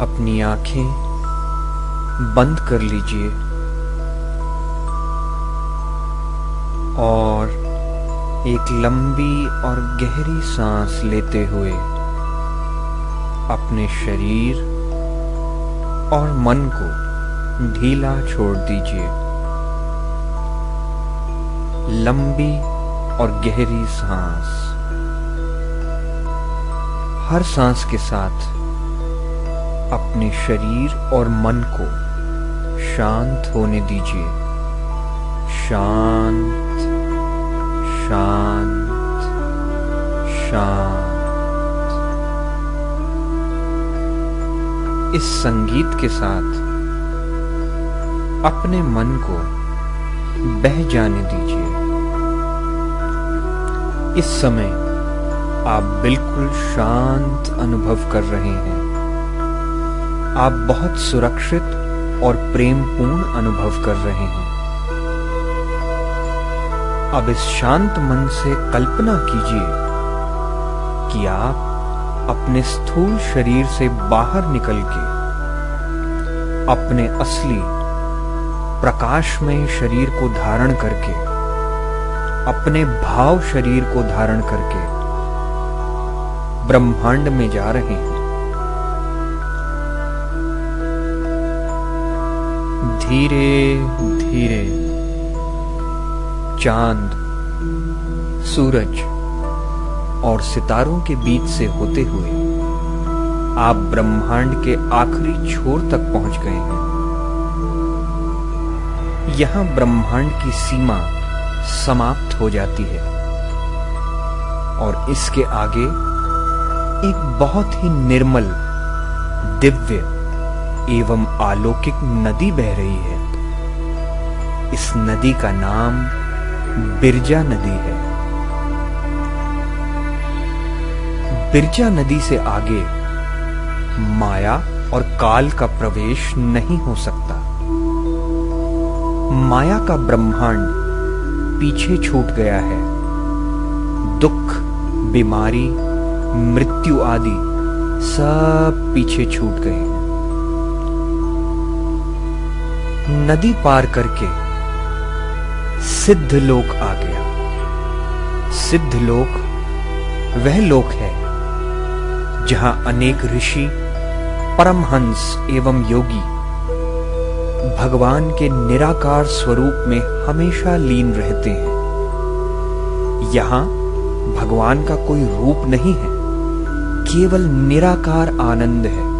अपनी आँखें बंद कर लीजिए और एक लंबी और गहरी सांस लेते हुए अपने शरीर और मन को ढीला छोड़ दीजिए। लंबी और गहरी सांस। हर सांस के साथ अपने शरीर और मन को शांत होने दीजिए। शांत शांत शांत। इस संगीत के साथ अपने मन को बह जाने दीजिए। इस समय आप बिल्कुल शांत अनुभव कर रहे हैं। आप बहुत सुरक्षित और प्रेमपूर्ण अनुभव कर रहे हैं। अब इस शांत मन से कल्पना कीजिए कि आप अपने स्थूल शरीर से बाहर निकल के अपने असली, प्रकाशमय शरीर को धारण करके, अपने भाव शरीर को धारण करके ब्रह्मांड में जा रहे हैं। धीरे धीरे। चाँद, सूरज और सितारों के बीच से होते हुए आप ब्रह्मांड के आखिरी छोर तक पहुँच गए हैं। यहाँ ब्रह्मांड की सीमा समाप्त हो जाती है और इसके आगे एक बहुत ही निर्मल, दिव्य एवं अलौकिक नदी बह रही है। इस नदी का नाम बिरजा नदी है। बिरजा नदी से आगे माया और काल का प्रवेश नहीं हो सकता। माया का ब्रह्मांड पीछे छूट गया है। दुख, बीमारी, मृत्यु आदि सब पीछे छूट गए हैं। नदी पार करके सिद्ध लोक आ गया। सिद्ध लोक, वह लोक है जहाँ अनेक ऋषि, परमहंस एवं योगी भगवान के निराकार स्वरूप में हमेशा लीन रहते हैं। यहाँ भगवान का कोई रूप नहीं है, केवल निराकार आनंद है।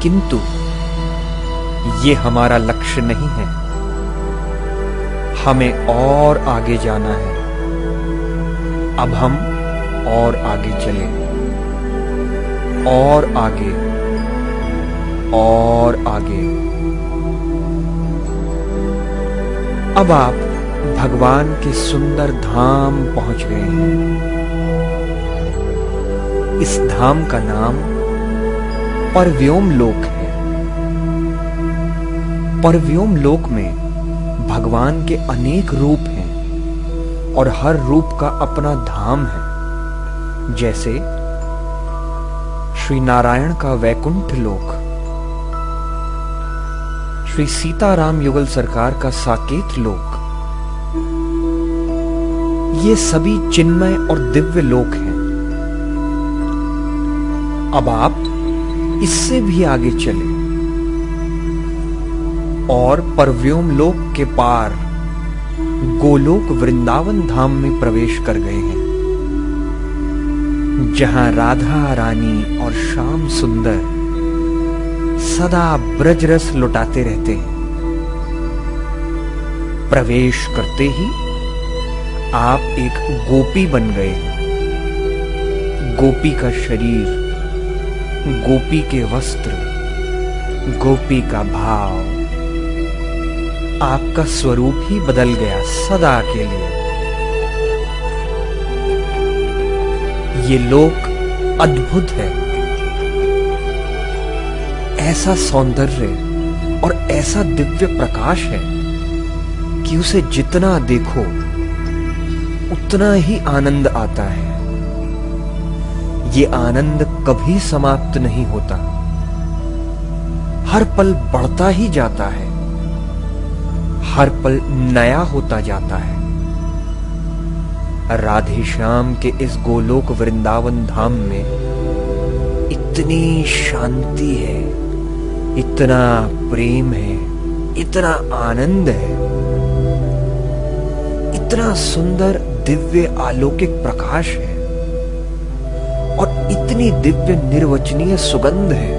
किंतु ये हमारा लक्ष्य नहीं है। हमें और आगे जाना है। अब हम और आगे चले। और आगे। और आगे। अब आप भगवान के सुंदर धाम पहुँच गए हैं। इस धाम का नाम परव्योम लोक है। परव्योम लोक में भगवान के अनेक रूप हैं और हर रूप का अपना धाम है। जैसे श्री नारायण का वैकुंठ लोक, श्री सीताराम युगल सरकार का साकेत लोक, ये सभी चिन्मय और दिव्य लोक हैं। अब आप इससे भी आगे चले। और परव्योम लोक के पार गोलोक वृंदावन धाम में प्रवेश कर गए हैं। जहाँ राधा रानी और श्याम सुंदर सदा ब्रज रस लुटाते रहते हैं। प्रवेश करते ही आप एक गोपी बन गए। गोपी का शरीर, गोपी के वस्त्र, गोपी का भाव आपका स्वरूप ही बदल गया सदा के लिए। ये लोक अद्भुत है। ऐसा सौंदर्य और ऐसा दिव्य प्रकाश है कि उसे जितना देखो, उतना ही आनंद आता है। ये आनंद कभी समाप्त नहीं होता। हर पल बढ़ता ही जाता है। हर पल नया होता जाता है। राधे श्याम के इस गोलोक वृंदावन धाम में इतनी शांति है, इतना प्रेम है, इतना आनंद है, इतना सुंदर दिव्य अलौकिक प्रकाश है और इतनी दिव्य निर्वचनीय सुगंध है।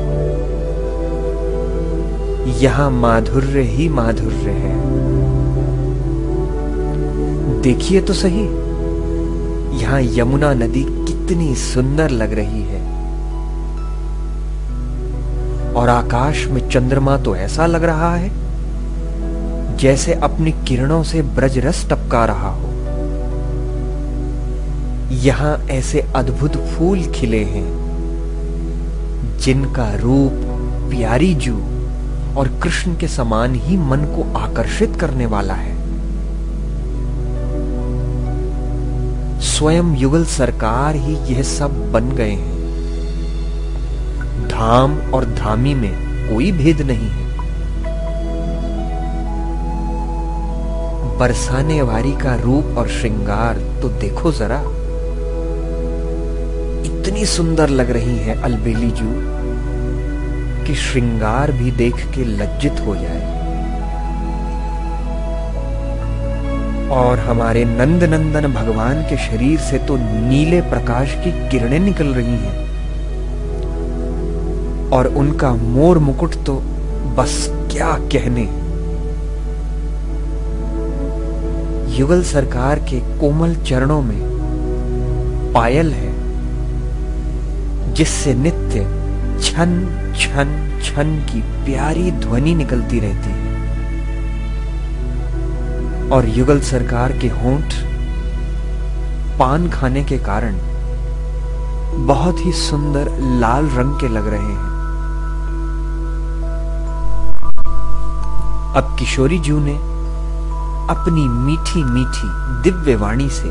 यहाँ माधुर्य ही माधुर्य है। देखिए तो सही। यहाँ यमुना नदी कितनी सुंदर लग रही है। और आकाश में चंद्रमा तो ऐसा लग रहा है, जैसे अपनी किरणों से ब्रज रस टपका रहा हो। यहाँ ऐसे अद्भुत फूल खिले हैं, जिनका रूप प्यारी जू और कृष्ण के समान ही मन को आकर्षित करने वाला है। स्वयं युगल सरकार ही यह सब बन गए हैं। धाम और धामी में कोई भेद नहीं है। बरसाने वारी का रूप और श्रृंगार तो देखो जरा। इतनी सुंदर लग रही है अलबेली जू कि श्रृंगार भी देख के लज्जित हो जाए। और हमारे नंद नंदन भगवान के शरीर से तो नीले प्रकाश की किरणें निकल रही हैं। और उनका मोर मुकुट तो बस क्या कहने। युगल सरकार के कोमल चरणों में पायल है, जिससे नित्य छन छन छन की प्यारी ध्वनि निकलती रहती है। और युगल सरकार के होंठ पान खाने के कारण बहुत ही सुंदर लाल रंग के लग रहे हैं। अब किशोरी जू ने अपनी मीठी मीठी दिव्य वाणी से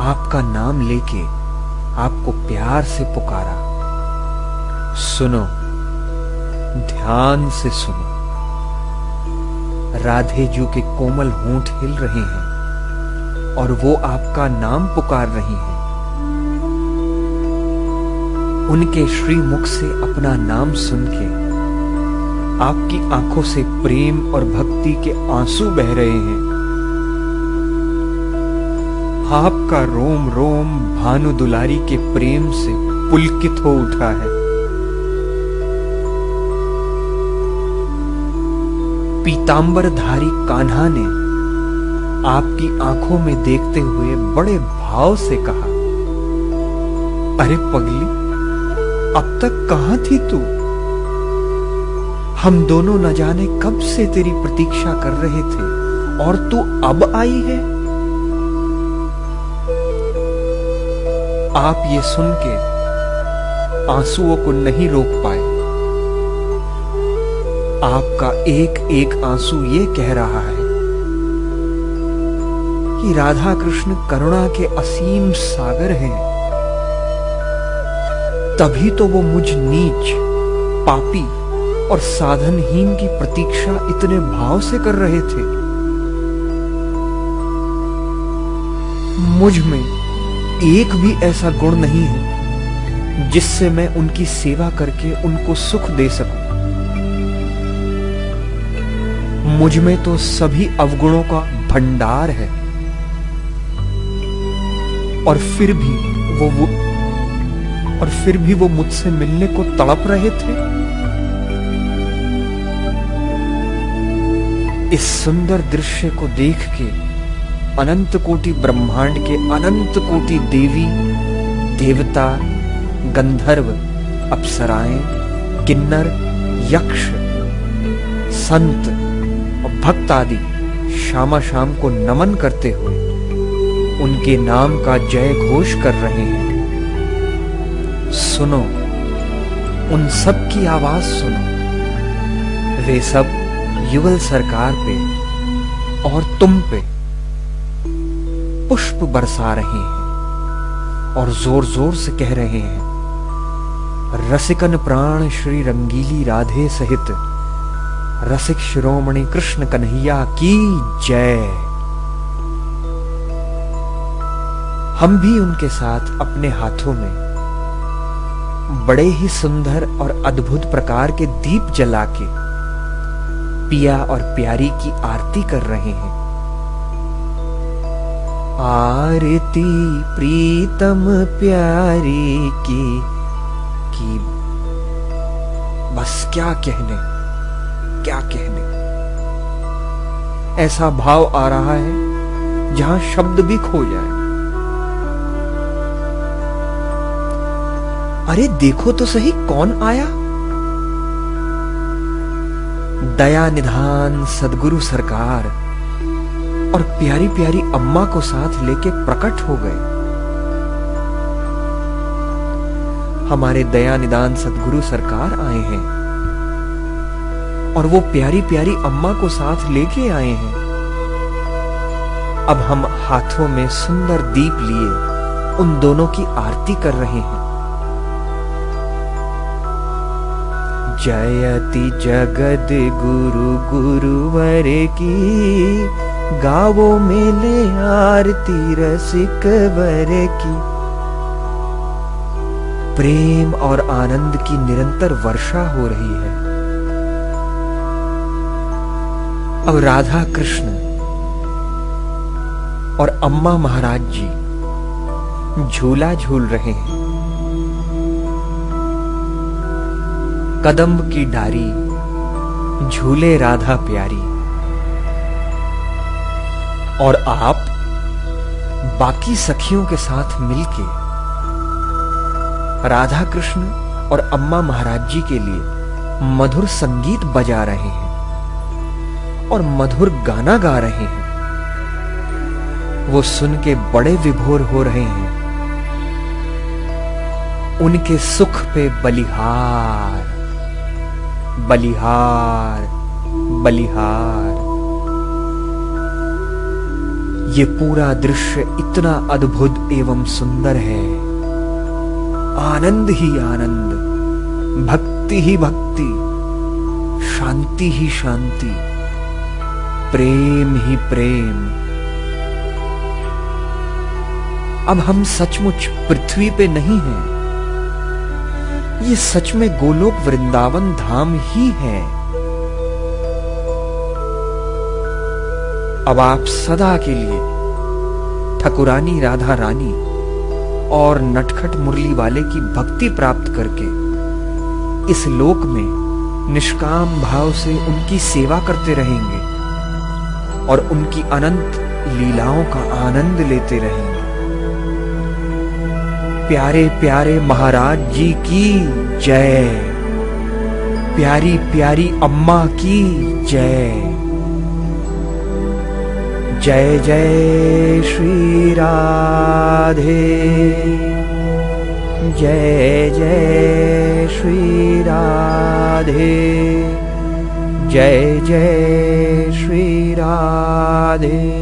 आपका नाम लेके आपको प्यार से पुकारा। सुनो, ध्यान से सुनो। राधे जू के कोमल होंठ हिल रहे हैं और वो आपका नाम पुकार रही हैं। उनके श्रीमुख से अपना नाम सुन के आपकी आँखों से प्रेम और भक्ति के आँसू बह रहे हैं। आपका रोम रोम भानु दुलारी के प्रेम से पुलकित हो उठा है। पीतांबरधारी कान्हा ने आपकी आँखों में देखते हुए बड़े भाव से कहा, अरे पगली, अब तक कहाँ थी तू? हम दोनों न जाने कब से तेरी प्रतीक्षा कर रहे थे, और तू अब आई है? आप ये सुन के आंसुओं को नहीं रोक पाए। आपका एक एक आँसू ये कह रहा है कि राधा कृष्ण करुणा के असीम सागर हैं। तभी तो वो मुझ नीच, पापी और साधनहीन की प्रतीक्षा इतने भाव से कर रहे थे। मुझमें एक भी ऐसा गुण नहीं है जिससे मैं उनकी सेवा करके उनको सुख दे सकूँ। मुझमें तो सभी अवगुणों का भंडार है। और फिर भी वो, वो और फिर भी वो मुझसे मिलने को तड़प रहे थे। इस सुंदर दृश्य को देख के अनंत कोटि ब्रह्मांड के अनंत कोटि देवी देवता गंधर्व अप्सराएँ किन्नर यक्ष संत और भक्त आदि श्यामा शाम को नमन करते हुए उनके नाम का जय घोष कर रहे हैं। सुनो, उन सब की आवाज़ सुनो। वे सब युगल सरकार पे और तुम पे पुष्प बरसा रहे हैं और ज़ोर ज़ोर से कह रहे हैं, रसिकन प्राण श्री रंगीली राधे सहित रसिक शिरोमणि कृष्ण कन्हैया की जय। हम भी उनके साथ अपने हाथों में बड़े ही सुंदर और अद्भुत प्रकार के दीप जला के पिया और प्यारी की आरती कर रहे हैं। आरती प्रीतम प्यारी की की बस क्या कहने। क्या कहने? ऐसा भाव आ रहा है, जहाँ शब्द भी खो जाए। अरे देखो तो सही, कौन आया? दया निधान सदगुरु सरकार और प्यारी प्यारी अम्मा को साथ लेके प्रकट हो गए। हमारे दया निदान सदगुरु सरकार आए हैं। और वो प्यारी प्यारी अम्मा को साथ लेके आए हैं। अब हम हाथों में सुंदर दीप लिए, उन दोनों की आरती कर रहे हैं। जयति जगद गुरु गुरुवर की, गावो मेले आरती रसिक वर की। प्रेम और आनंद की निरंतर वर्षा हो रही है। अब राधा कृष्ण और अम्मा महाराज जी झूला झूल रहे हैं। कदम्ब की डारी, झूले राधा प्यारी। और आप बाकी सखियों के साथ मिलके राधा कृष्ण और अम्मा महाराज जी के लिए मधुर संगीत बजा रहे हैं। और मधुर गाना गा रहे हैं। वो सुन के बड़े विभोर हो रहे हैं। उनके सुख पे बलिहार बलिहार बलिहार। ये पूरा दृश्य इतना अद्भुत एवं सुंदर है। आनंद ही आनंद, भक्ति ही भक्ति, शांति ही शांति। प्रेम ही प्रेम। अब हम सचमुच पृथ्वी पे नहीं हैं। ये सच में गोलोक वृंदावन धाम ही है। अब आप सदा के लिए ठकुरानी राधा रानी और नटखट मुरली वाले की भक्ति प्राप्त करके इस लोक में निष्काम भाव से उनकी सेवा करते रहेंगे। और उनकी अनंत लीलाओं का आनंद लेते रहेंगे प्यारे प्यारे महाराज जी की जय। प्यारी प्यारी अम्मा की जय। जय जय श्री राधे। जय जय श्री राधे। जय जय श्री राधे